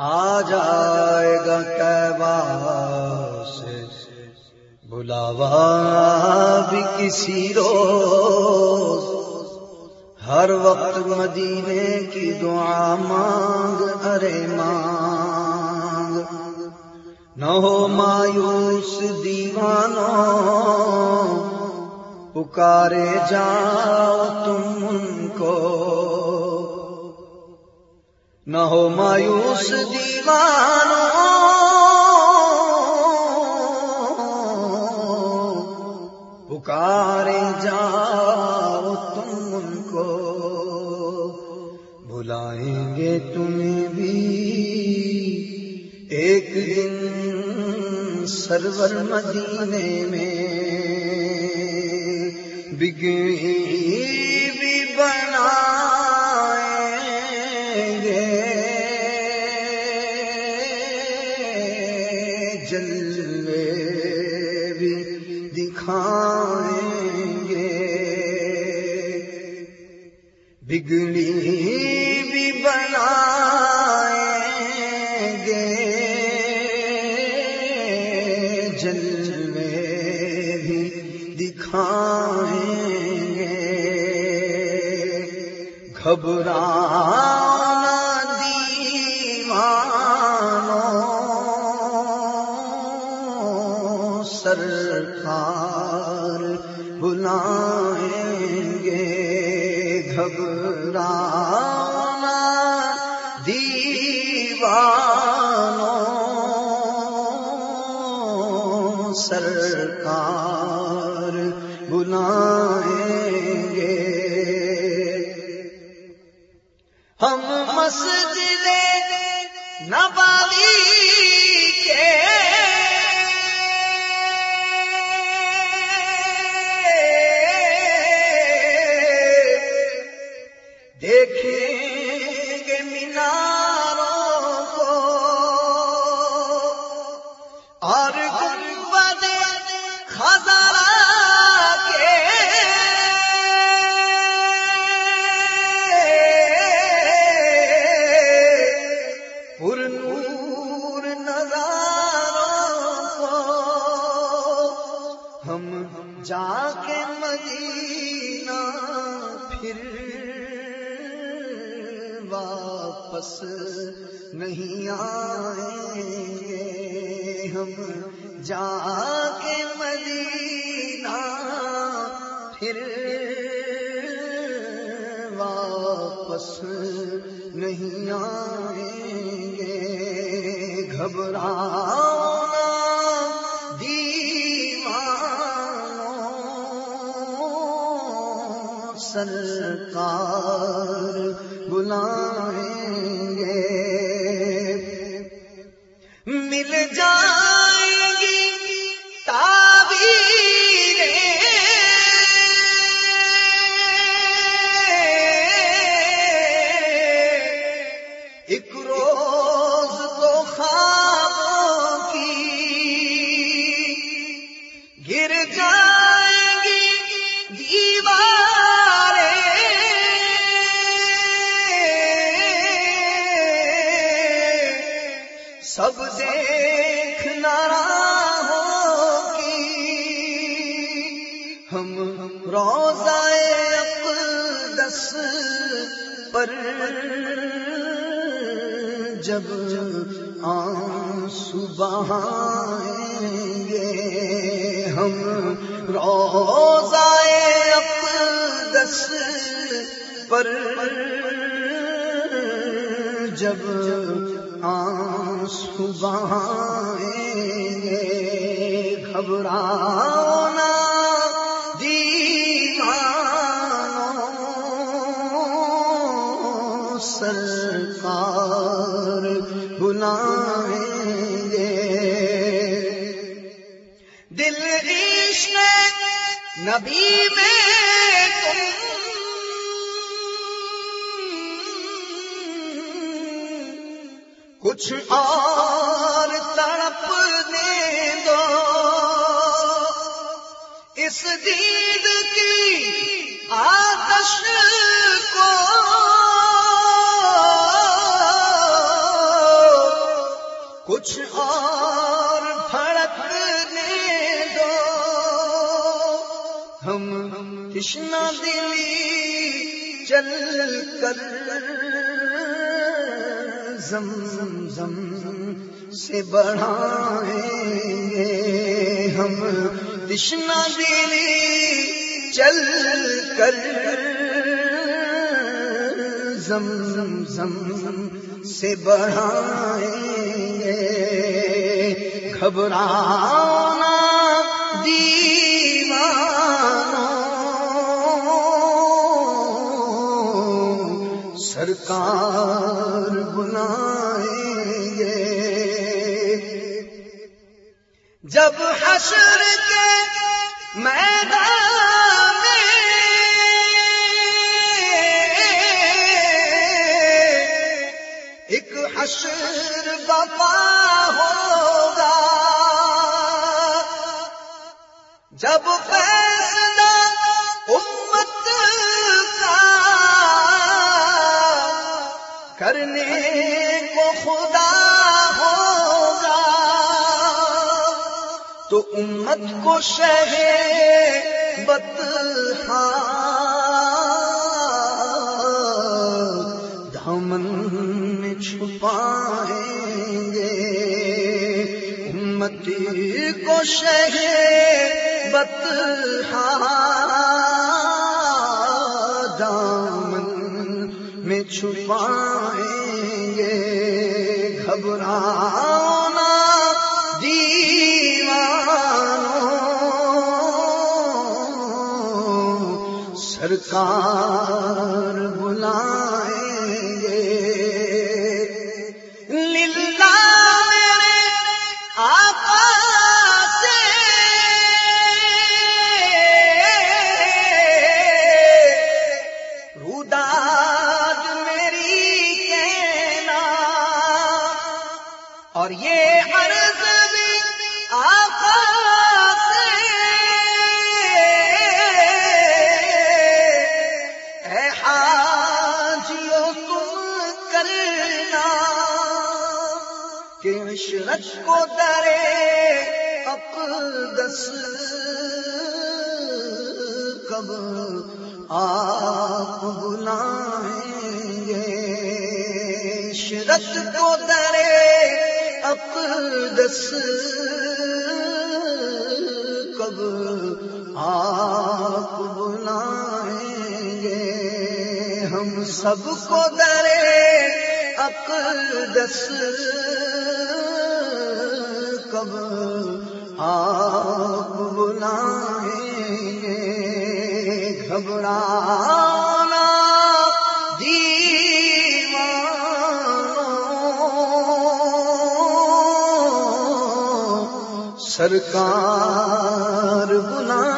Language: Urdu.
آ جائے گا کعبہ سے۔ بلاوا بھی کسی روز۔ ہر وقت مدینے کی دعا مانگ، ارے مانگ۔ نہ ہو مایوس دیوانوں۔ پکارے جاؤ تم ان کو۔ نہ ہو مایوس دیوانوں پکارے جاؤ تم ان کو، بلائیں گے تمہیں بھی۔ ایک دن سرور مدینے میں بگڑی بھی بنا۔ جلوے بھی دکھائیں گے۔ بگڑی بھی بنائیں گے۔ جلوے بھی دکھائیں گے۔ گھبرا سرکار بلائیں گے گھبرا دیوانوں سرکار بلائیں گے ہم مسجد نباوی مدینہ پھر واپس نہیں آئیں گے ہم۔ جا کے مدینہ، پھر واپس نہیں آئیں گے۔ گھبرانا سرکار بلائیں گے۔ مل جائیں سب دیکھنا ہوگی ہم روزائے اقدس پر جب آنسو بہائیں گے، ہم روزائے اقدس پر جب آنسو بہائیں گے گھبرانا دیوانوں سرکار بلائیں گے۔ دل عشق نبی میں تم کچھ اور تڑپ دے دو۔ اس دید کی آتش کو کچھ اور پھڑکنے دو۔ ہم تشنا دلی چل کر زم زم سے بڑھائیں گے ہم تشنا دلی چل کر۔ زم زم سے بڑھائیں۔ گھبرانا دیوانوں۔ سرکار جب حشر کے میدان ایک حشر بپا ہوگا۔ جب فیصلہ امت کا کرنے کو خدا ہوگا تو امت کو شہ بتہ دھمن میں چھپائیں گے۔ امتی کو شہ بتہ دامن میں چھپائیں گے۔ گھبرانا سرکار بلائیں گے۔ عشرت کو درے اقدس کب آپ بلائیں گے؟ عشرت کو درے اقدس کب آپ بلائیں گے؟ ہم سب کو درے اقدس کب آپ بلائیں گے گھبرانا دیوانوں سرکار بلائیں